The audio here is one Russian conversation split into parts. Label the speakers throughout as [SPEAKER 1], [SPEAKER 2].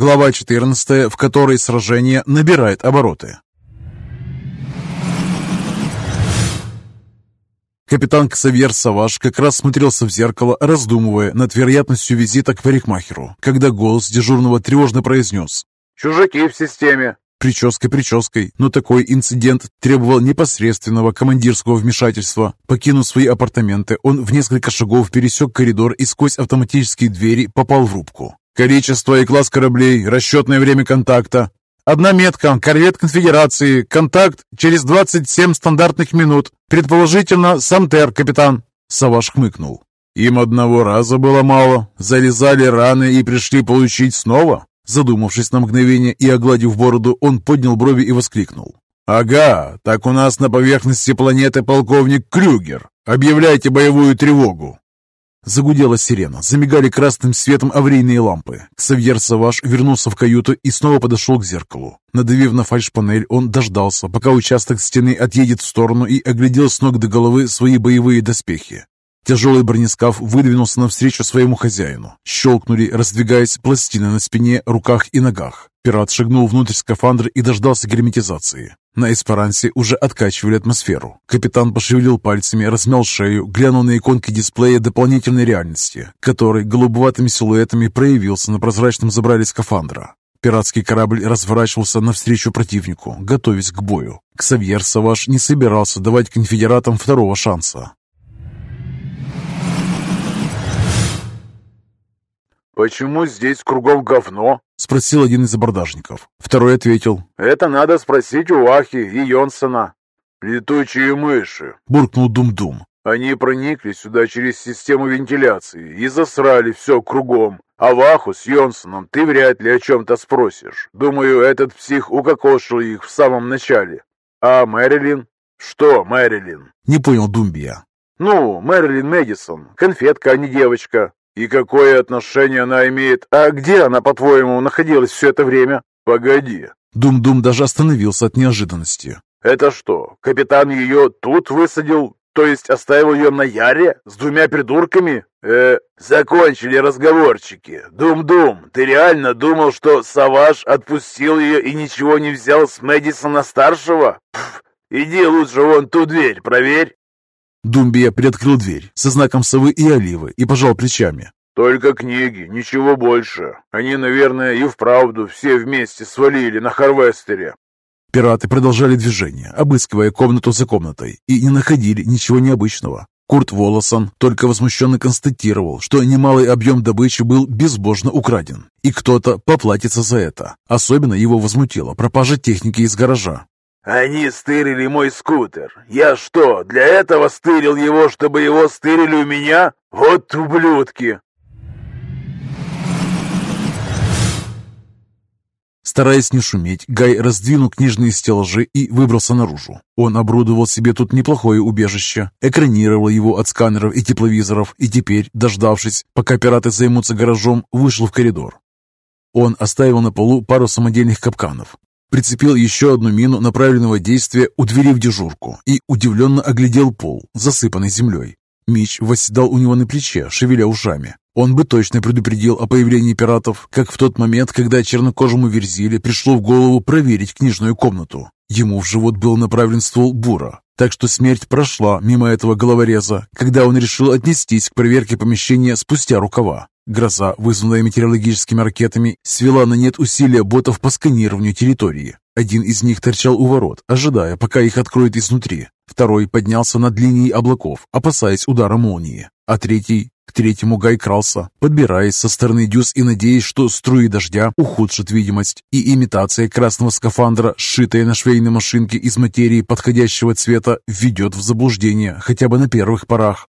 [SPEAKER 1] Глава 14, в которой сражение набирает обороты. Капитан Ксавьер Саваш как раз смотрелся в зеркало, раздумывая над вероятностью визита к парикмахеру, когда голос дежурного тревожно произнес
[SPEAKER 2] «Чужаки в системе!»
[SPEAKER 1] Прическа прической, но такой инцидент требовал непосредственного командирского вмешательства. Покинув свои апартаменты, он в несколько шагов пересек коридор и сквозь автоматические двери попал в рубку. Количество и класс кораблей, расчетное время контакта. Одна метка, корвет конфедерации, контакт через 27 стандартных минут. Предположительно, Самтер, капитан. Саваш хмыкнул. Им одного раза было мало. Залезали раны и пришли получить снова. Задумавшись на мгновение и огладив бороду, он поднял брови и воскликнул. «Ага, так у нас на поверхности планеты полковник Крюгер. Объявляйте боевую тревогу!» Загудела сирена, замигали красным светом аварийные лампы. Ксавьер Саваш вернулся в каюту и снова подошел к зеркалу. Надавив на фальшпанель, он дождался, пока участок стены отъедет в сторону и оглядел с ног до головы свои боевые доспехи. Тяжелый бронескаф выдвинулся навстречу своему хозяину. Щелкнули, раздвигаясь пластины на спине, руках и ногах. Пират шагнул внутрь скафандра и дождался герметизации. На эсперансе уже откачивали атмосферу. Капитан пошевелил пальцами, размял шею, глянул на иконки дисплея дополнительной реальности, который голубоватыми силуэтами проявился на прозрачном забрале скафандра. Пиратский корабль разворачивался навстречу противнику, готовясь к бою. Ксавьер Саваш не собирался давать конфедератам второго шанса.
[SPEAKER 2] «Почему здесь кругом говно?»
[SPEAKER 1] — спросил один из абордажников. Второй ответил.
[SPEAKER 2] «Это надо спросить у Ахи и Йонсона». «Летучие мыши», —
[SPEAKER 1] буркнул Дум-Дум.
[SPEAKER 2] «Они проникли сюда через систему вентиляции и засрали все кругом. А Ваху с Йонсоном ты вряд ли о чем-то спросишь. Думаю, этот псих укокошил их в самом начале. А Мэрилин?» «Что Мэрилин?»
[SPEAKER 1] — не понял Думбия.
[SPEAKER 2] «Ну, Мэрилин Мэдисон. Конфетка, а не девочка. «И какое отношение она имеет? А где она, по-твоему, находилась все это время?» «Погоди».
[SPEAKER 1] Дум-Дум даже остановился от неожиданности.
[SPEAKER 2] «Это что, капитан ее тут высадил? То есть оставил ее на Яре? С двумя придурками? Э, закончили разговорчики. Дум-Дум, ты реально думал, что Саваш отпустил ее и ничего не взял с Мэдисона-старшего? Иди лучше вон ту дверь, проверь».
[SPEAKER 1] Думбия приоткрыл дверь со знаком совы и оливы и пожал плечами.
[SPEAKER 2] «Только книги, ничего больше. Они, наверное, и вправду все вместе свалили на Харвестере».
[SPEAKER 1] Пираты продолжали движение, обыскивая комнату за комнатой, и не находили ничего необычного. Курт Волосон только возмущенно констатировал, что немалый объем добычи был безбожно украден, и кто-то поплатится за это. Особенно его возмутила пропажа техники из гаража.
[SPEAKER 2] «Они стырили мой скутер. Я что, для этого стырил его, чтобы его стырили у меня? Вот ублюдки!»
[SPEAKER 1] Стараясь не шуметь, Гай раздвинул книжные стеллажи и выбрался наружу. Он оборудовал себе тут неплохое убежище, экранировал его от сканеров и тепловизоров, и теперь, дождавшись, пока пираты займутся гаражом, вышел в коридор. Он оставил на полу пару самодельных капканов, Прицепил еще одну мину направленного действия у двери в дежурку и удивленно оглядел пол, засыпанный землей. Мич восседал у него на плече, шевеля ушами. Он бы точно предупредил о появлении пиратов, как в тот момент, когда чернокожему Верзиле пришло в голову проверить книжную комнату. Ему в живот был направлен ствол бура, так что смерть прошла мимо этого головореза, когда он решил отнестись к проверке помещения спустя рукава. Гроза, вызванная метеорологическими ракетами, свела на нет усилия ботов по сканированию территории. Один из них торчал у ворот, ожидая, пока их откроют изнутри. Второй поднялся над линией облаков, опасаясь удара молнии. А третий... К третьему Гай крался, подбираясь со стороны дюз и надеясь, что струи дождя ухудшат видимость, и имитация красного скафандра, сшитая на швейной машинке из материи подходящего цвета, введет в заблуждение хотя бы на первых порах.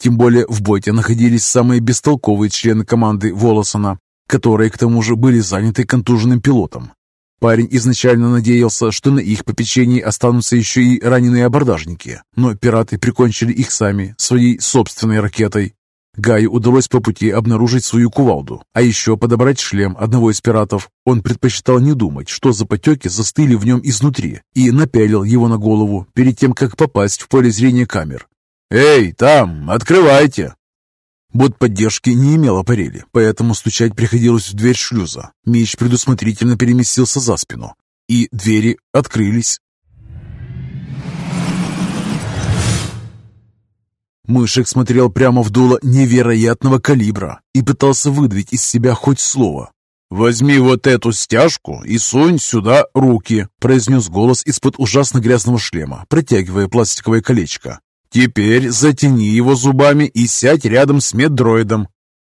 [SPEAKER 1] Тем более в боте находились самые бестолковые члены команды Волосона, которые к тому же были заняты контуженным пилотом. Парень изначально надеялся, что на их попечении останутся еще и раненые абордажники, но пираты прикончили их сами, своей собственной ракетой. Гаю удалось по пути обнаружить свою кувалду, а еще подобрать шлем одного из пиратов. Он предпочитал не думать, что за потеки застыли в нем изнутри, и напялил его на голову перед тем, как попасть в поле зрения камер. «Эй, там, открывайте!» Бот поддержки не имел аппарели, поэтому стучать приходилось в дверь шлюза. Меч предусмотрительно переместился за спину, и двери открылись. Мышек смотрел прямо в дуло невероятного калибра и пытался выдавить из себя хоть слово.
[SPEAKER 2] «Возьми вот эту стяжку и сунь сюда руки»,
[SPEAKER 1] произнес голос из-под ужасно грязного шлема, протягивая пластиковое колечко.
[SPEAKER 2] «Теперь затяни его зубами и сядь рядом с меддроидом.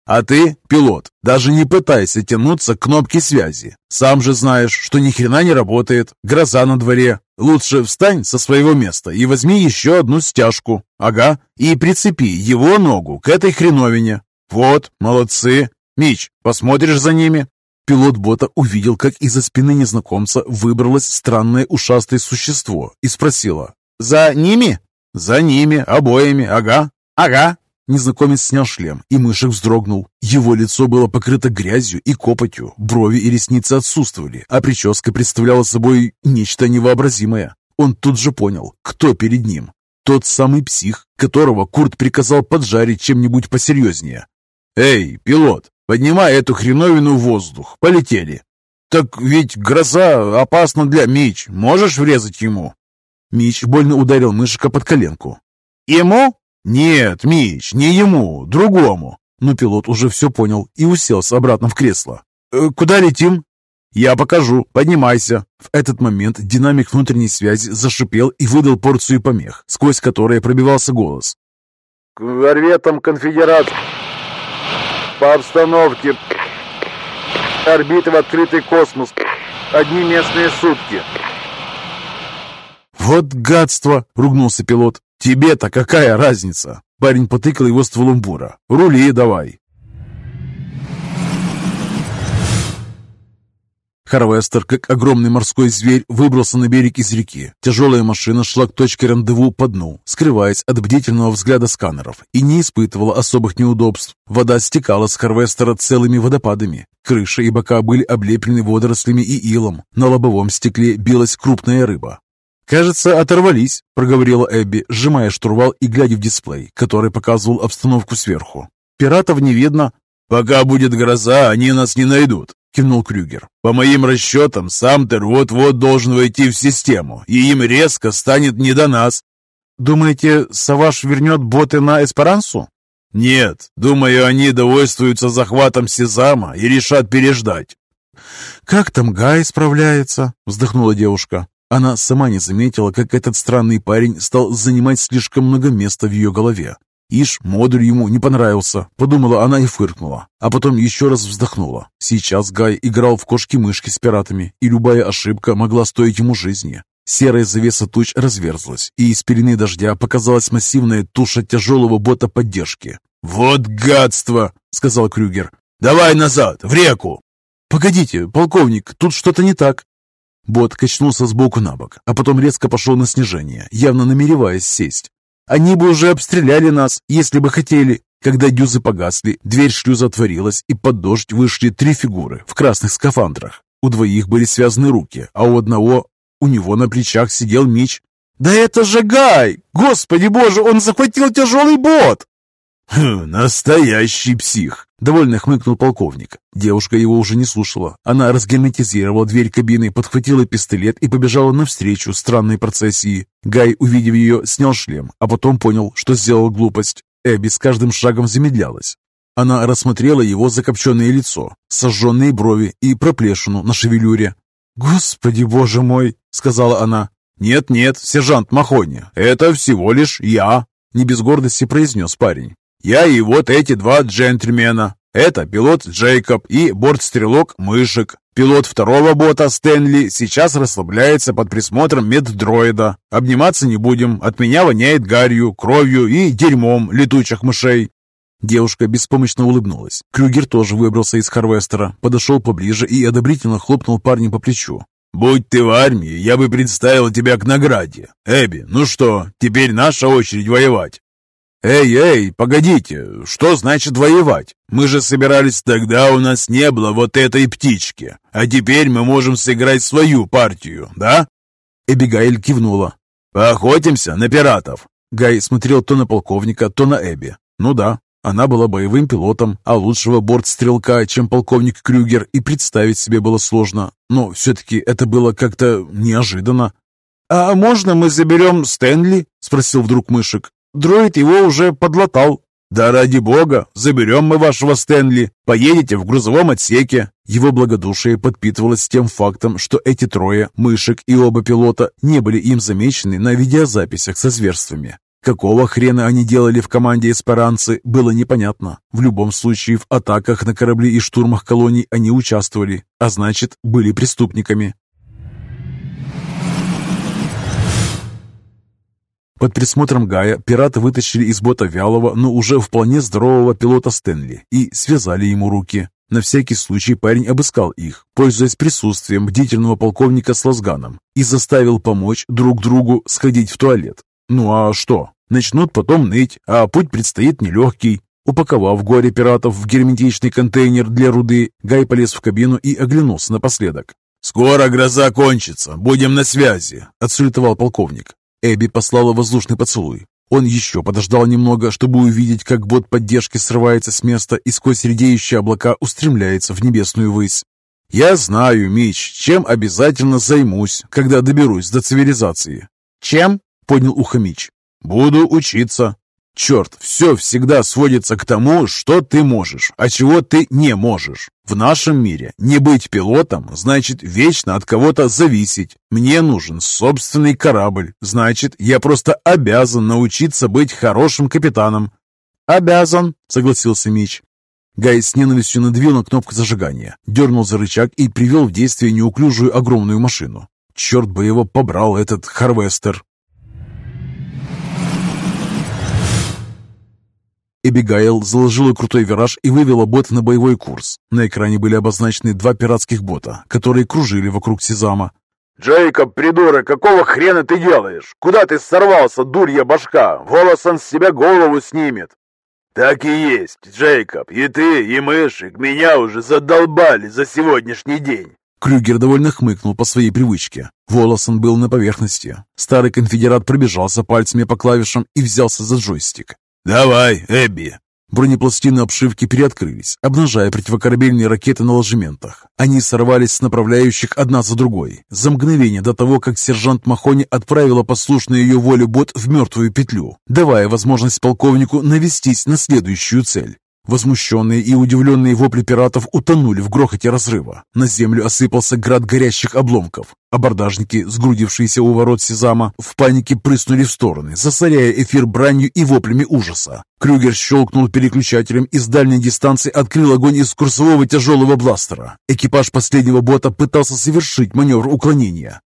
[SPEAKER 2] А ты, пилот, даже не пытайся тянуться к кнопке связи. Сам же знаешь, что ни хрена не работает, гроза на дворе. Лучше встань со своего места и возьми еще одну стяжку. Ага, и прицепи его ногу к этой хреновине. Вот, молодцы. Мич, посмотришь за ними?»
[SPEAKER 1] Пилот бота увидел, как из-за спины незнакомца выбралось странное ушастое существо и спросила.
[SPEAKER 2] «За ними?» «За ними, обоими, ага, ага».
[SPEAKER 1] Незнакомец снял шлем, и мышек вздрогнул. Его лицо было покрыто грязью и копотью, брови и ресницы отсутствовали, а прическа представляла собой нечто невообразимое. Он тут же понял, кто перед ним. Тот самый псих, которого Курт приказал поджарить чем-нибудь посерьезнее.
[SPEAKER 2] «Эй, пилот, поднимай эту хреновину в воздух, полетели!» «Так ведь гроза опасна для Мич, можешь врезать ему?»
[SPEAKER 1] Мич больно ударил мышика под коленку.
[SPEAKER 2] «Ему?» «Нет, Мич, не ему, другому!»
[SPEAKER 1] Но пилот уже все понял и уселся обратно в кресло.
[SPEAKER 2] «Э, «Куда летим?»
[SPEAKER 1] «Я покажу. Поднимайся». В этот момент динамик внутренней связи зашипел и выдал порцию помех, сквозь которые пробивался голос.
[SPEAKER 2] «К орветам конфедерации. По обстановке. Орбиты в открытый космос. Одни местные сутки».
[SPEAKER 1] «Вот гадство!» — ругнулся пилот. «Тебе-то какая разница?» Парень потыкал его стволом бура. «Рули давай!» Харвестер, как огромный морской зверь, выбрался на берег из реки. Тяжелая машина шла к точке рандеву по дну, скрываясь от бдительного взгляда сканеров, и не испытывала особых неудобств. Вода стекала с Харвестера целыми водопадами. Крыша и бока были облеплены водорослями и илом. На лобовом стекле билась крупная рыба. «Кажется, оторвались», — проговорила Эбби, сжимая штурвал и глядя в дисплей, который показывал обстановку сверху. «Пиратов не видно».
[SPEAKER 2] «Пока будет гроза, они нас не найдут», — кивнул Крюгер. «По моим расчетам, Самтер вот-вот должен войти в систему, и им резко станет не до нас».
[SPEAKER 1] «Думаете, Саваш вернет боты на Эсперансу?»
[SPEAKER 2] «Нет, думаю, они довольствуются захватом Сезама и решат переждать».
[SPEAKER 1] «Как там Гай справляется?» — вздохнула девушка. Она сама не заметила, как этот странный парень стал занимать слишком много места в ее голове. Ишь, модуль ему не понравился, подумала она и фыркнула, а потом еще раз вздохнула. Сейчас Гай играл в кошки-мышки с пиратами, и любая ошибка могла стоить ему жизни. Серая завеса туч разверзлась, и из пелены дождя показалась массивная туша тяжелого бота поддержки.
[SPEAKER 2] «Вот гадство!» — сказал Крюгер. «Давай назад, в реку!»
[SPEAKER 1] «Погодите, полковник, тут что-то не так!» Бот качнулся сбоку на бок, а потом резко пошел на снижение, явно намереваясь сесть. Они бы уже обстреляли нас, если бы хотели. Когда дюзы погасли, дверь шлюза отворилась, и под дождь вышли три фигуры в красных скафандрах. У двоих были связаны руки, а у одного... У него на плечах сидел меч. «Да это же Гай! Господи боже, он захватил тяжелый бот!»
[SPEAKER 2] Хм, «Настоящий псих!» — довольно хмыкнул полковник.
[SPEAKER 1] Девушка его уже не слушала. Она разгерметизировала дверь кабины, подхватила пистолет и побежала навстречу странной процессии. Гай, увидев ее, снял шлем, а потом понял, что сделал глупость. Эбби с каждым шагом замедлялась. Она рассмотрела его закопченное лицо, сожженные брови и проплешину на шевелюре. «Господи, боже мой!» — сказала она.
[SPEAKER 2] «Нет-нет, сержант Махони, это всего лишь я!» — не без гордости произнес парень. Я и вот эти два джентльмена. Это пилот Джейкоб и бортстрелок Мышек. Пилот второго бота Стэнли сейчас расслабляется под присмотром меддроида. Обниматься не будем, от меня воняет гарью, кровью и дерьмом летучих мышей.
[SPEAKER 1] Девушка беспомощно улыбнулась. Крюгер тоже выбрался из Харвестера, подошел поближе и одобрительно хлопнул парня по плечу.
[SPEAKER 2] «Будь ты в армии, я бы представил тебя к награде. Эбби, ну что, теперь наша очередь воевать?» «Эй, эй, погодите, что значит воевать? Мы же собирались тогда, у нас не было вот этой птички, а теперь мы можем сыграть свою партию, да?»
[SPEAKER 1] Эбигейль кивнула.
[SPEAKER 2] «Поохотимся на пиратов?»
[SPEAKER 1] Гай смотрел то на полковника, то на Эбби. «Ну да, Она была боевым пилотом, а лучшего бортстрелка, чем полковник Крюгер, и представить себе было сложно. Но все-таки это было как-то неожиданно. «А можно мы заберем Стэнли?» — спросил вдруг Мышек. «Дроид его уже подлатал». «Да ради бога, заберем мы вашего Стэнли. Поедете в грузовом отсеке». Его благодушие подпитывалось тем фактом, что эти трое, Мышек и оба пилота, не были им замечены на видеозаписях со зверствами. Какого хрена они делали в команде эсперанцы, было непонятно. В любом случае, в атаках на корабли и штурмах колоний они участвовали, а значит, были преступниками. Под присмотром Гая пираты вытащили из бота вялого, но уже вполне здорового пилота Стэнли и связали ему руки. На всякий случай парень обыскал их, пользуясь присутствием бдительного полковника с лазганом, и заставил помочь друг другу сходить в туалет. Ну а что? Начнут потом ныть, а путь предстоит нелегкий. Упаковав горе пиратов в герметичный контейнер для руды, Гай полез в кабину и оглянулся напоследок. «Скоро гроза кончится, будем на связи», — отсулетовал полковник. Эбби послала воздушный поцелуй. Он еще подождал немного, чтобы увидеть, как бот поддержки срывается с места и сквозь редеющие облака устремляется в небесную высь. «Я знаю, Мич, чем обязательно займусь, когда доберусь до цивилизации». «Чем?» — поднял ухо Мич. «Буду учиться. Черт, все всегда сводится к тому, что ты можешь, а чего ты не можешь. В нашем мире не быть пилотом значит вечно от кого-то зависеть. Мне нужен собственный корабль, значит, я просто обязан научиться быть хорошим капитаном. «Обязан», — согласился Мич. Гай с ненавистью надвил на кнопку зажигания, дернул за рычаг и привел в действие неуклюжую огромную машину. Черт бы его побрал, этот Харвестер. Эбигайл заложила крутой вираж и вывела бот на боевой курс. На экране были обозначены два пиратских бота, которые кружили вокруг Сезама.
[SPEAKER 2] «Джейкоб, придурок, какого хрена ты делаешь? Куда ты сорвался, дурья башка? Волосон с себя голову снимет!» «Так и есть, Джейкоб, и ты, и мышек меня уже задолбали за сегодняшний день!»
[SPEAKER 1] Крюгер довольно хмыкнул по своей привычке. Волосон был на поверхности. Старый конфедерат пробежался пальцами по клавишам и взялся за джойстик.
[SPEAKER 2] «Давай, Эбби!»
[SPEAKER 1] Бронепластины обшивки приоткрылись, обнажая противокорабельные ракеты на ложементах. Они сорвались с направляющих одна за другой, за мгновение до того, как сержант Махони отправила послушную ее волю бот в мертвую петлю, давая возможность полковнику навестись на следующую цель. Возмущенные и удивленные вопли пиратов утонули в грохоте разрыва. На землю осыпался град горящих обломков. Абордажники, сгрудившиеся у ворот Сезама, в панике прыснули в стороны, засоряя эфир бранью и воплями ужаса. Крюгер щелкнул переключателем и с дальней дистанции открыл огонь из курсового тяжелого бластера. Экипаж последнего бота пытался совершить маневр уклонения.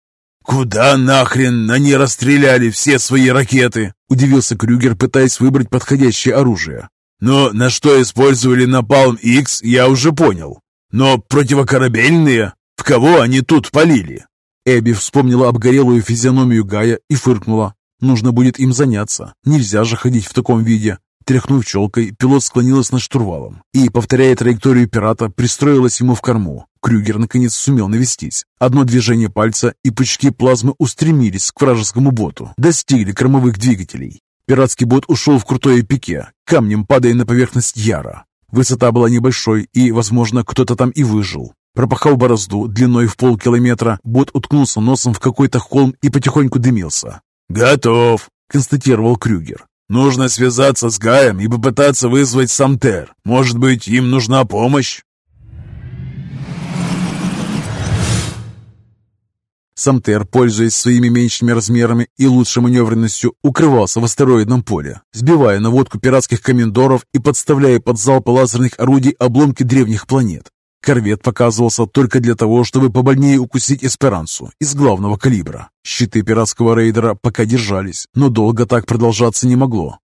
[SPEAKER 2] «Куда нахрен они расстреляли все свои ракеты?» – удивился Крюгер, пытаясь выбрать подходящее оружие. Но на что использовали Напалм X, я уже понял. Но противокорабельные? В кого они тут полили?
[SPEAKER 1] Эбби вспомнила обгорелую физиономию Гая и фыркнула. Нужно будет им заняться. Нельзя же ходить в таком виде. Тряхнув челкой, пилот склонилась над штурвалом и, повторяя траекторию пирата, пристроилась ему в корму. Крюгер наконец сумел навестись. Одно движение пальца, и пучки плазмы устремились к вражескому боту, достигли кормовых двигателей. Пиратский бот ушел в крутое пике, камнем падая на поверхность Яра. Высота была небольшой, и, возможно, кто-то там и выжил. Пропахав борозду длиной в полкилометра, бот уткнулся носом в какой-то холм и потихоньку дымился.
[SPEAKER 2] «Готов», —
[SPEAKER 1] констатировал Крюгер.
[SPEAKER 2] «Нужно связаться с Гаем и попытаться вызвать Самтер. Может быть, им нужна помощь?»
[SPEAKER 1] Самтер, пользуясь своими меньшими размерами и лучшей маневренностью, укрывался в астероидном поле, сбивая наводку пиратских комендоров и подставляя под залпы лазерных орудий обломки древних планет. Корвет показывался только для того, чтобы побольнее укусить Эсперансу из главного калибра. Щиты пиратского рейдера пока держались, но долго так продолжаться не могло.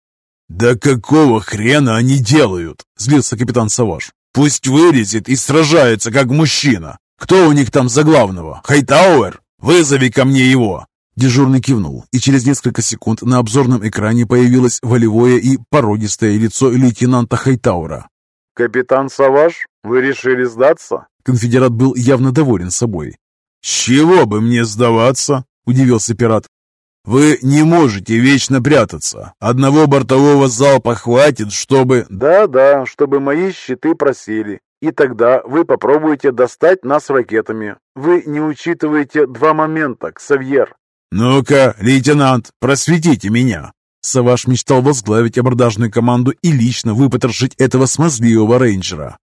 [SPEAKER 2] «Да какого хрена они делают?» – злился капитан Саваш. «Пусть вылезет и сражается, как мужчина. Кто у них там за главного? Хайтауэр? «Вызови ко мне его!»
[SPEAKER 1] Дежурный кивнул, и через несколько секунд на обзорном экране появилось волевое и породистое лицо лейтенанта Хайтаура.
[SPEAKER 3] «Капитан Саваш, вы решили сдаться?»
[SPEAKER 1] Конфедерат был явно доволен собой.
[SPEAKER 2] «С чего бы мне сдаваться?» – удивился пират.
[SPEAKER 1] Вы не можете вечно прятаться. Одного бортового залпа хватит, чтобы...
[SPEAKER 3] Да-да, чтобы мои щиты просели. И тогда вы попробуете достать нас ракетами. Вы не учитываете два момента, Ксавьер.
[SPEAKER 1] Ну-ка, лейтенант, просветите меня. Саваш мечтал возглавить абордажную команду и лично выпотрошить этого смазливого рейнджера.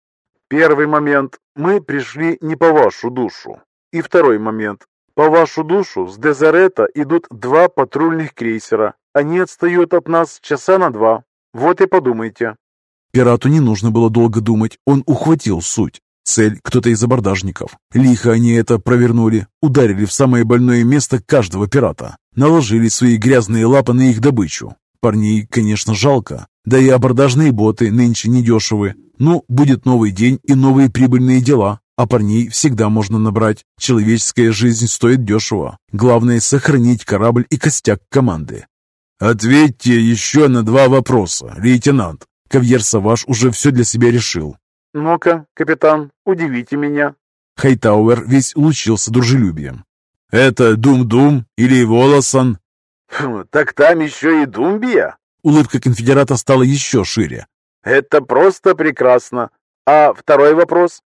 [SPEAKER 3] Первый момент. Мы пришли не по вашу душу. И второй момент. По вашу душу с Дезерета идут два патрульных крейсера. Они отстают от нас часа на два. Вот и подумайте.
[SPEAKER 1] Пирату не нужно было долго думать, он ухватил суть. Цель – кто-то из абордажников. Лихо они это провернули, ударили в самое больное место каждого пирата, наложили свои грязные лапы на их добычу. Парней, конечно, жалко, да и абордажные боты нынче недешевы. Ну, будет новый день и новые прибыльные дела, а парней всегда можно набрать. Человеческая жизнь стоит дешево. Главное – сохранить корабль и костяк команды. «Ответьте еще на два вопроса, лейтенант», Кавьер Саваш уже все для себя решил.
[SPEAKER 3] «Ну-ка, капитан, удивите меня».
[SPEAKER 1] Хайтауэр весь лучился дружелюбием. «Это Дум-Дум или Волосан?»
[SPEAKER 3] «Хм, «Так там еще и Думбия?»
[SPEAKER 1] Улыбка конфедерата стала еще шире.
[SPEAKER 3] «Это просто прекрасно. А второй вопрос?»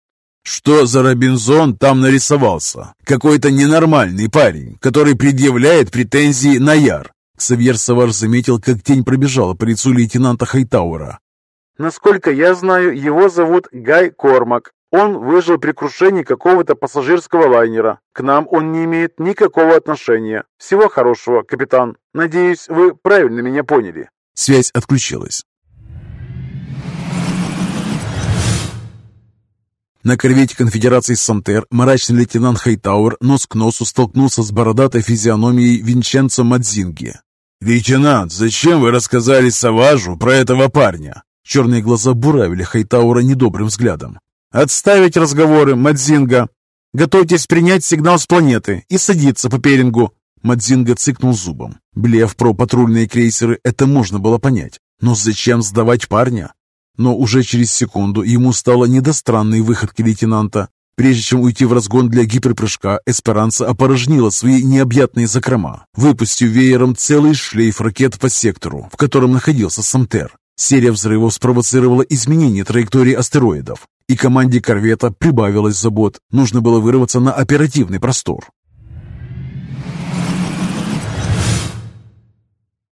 [SPEAKER 1] «Что за Робинзон там нарисовался? Какой-то ненормальный парень, который предъявляет претензии на Яр». Савьер Савар заметил, как тень пробежала по лицу лейтенанта Хайтауэра.
[SPEAKER 3] Насколько я знаю, его зовут Гай Кормак. Он выжил при крушении какого-то пассажирского лайнера. К нам он не имеет никакого отношения. Всего хорошего, капитан. Надеюсь, вы правильно меня поняли.
[SPEAKER 1] Связь отключилась. На корвете конфедерации Сантер мрачный лейтенант Хайтауэр нос к носу столкнулся с бородатой физиономией Винченцо Мадзинги. «Лейтенант, зачем вы рассказали Саважу про этого парня?» Черные глаза буравили Хайтаура недобрым взглядом. «Отставить разговоры, Мадзинга! Готовьтесь принять сигнал с планеты и садиться по перингу!» Мадзинга цыкнул зубом. Блев про патрульные крейсеры это можно было понять. Но зачем сдавать парня? Но уже через секунду ему стало не до странной выходки лейтенанта. Прежде чем уйти в разгон для гиперпрыжка, Эсперанца опорожнила свои необъятные закрома, выпустив веером целый шлейф ракет по сектору, в котором находился Самтер. Серия взрывов спровоцировала изменение траектории астероидов, и команде корвета прибавилось забот. Нужно было вырваться на оперативный простор.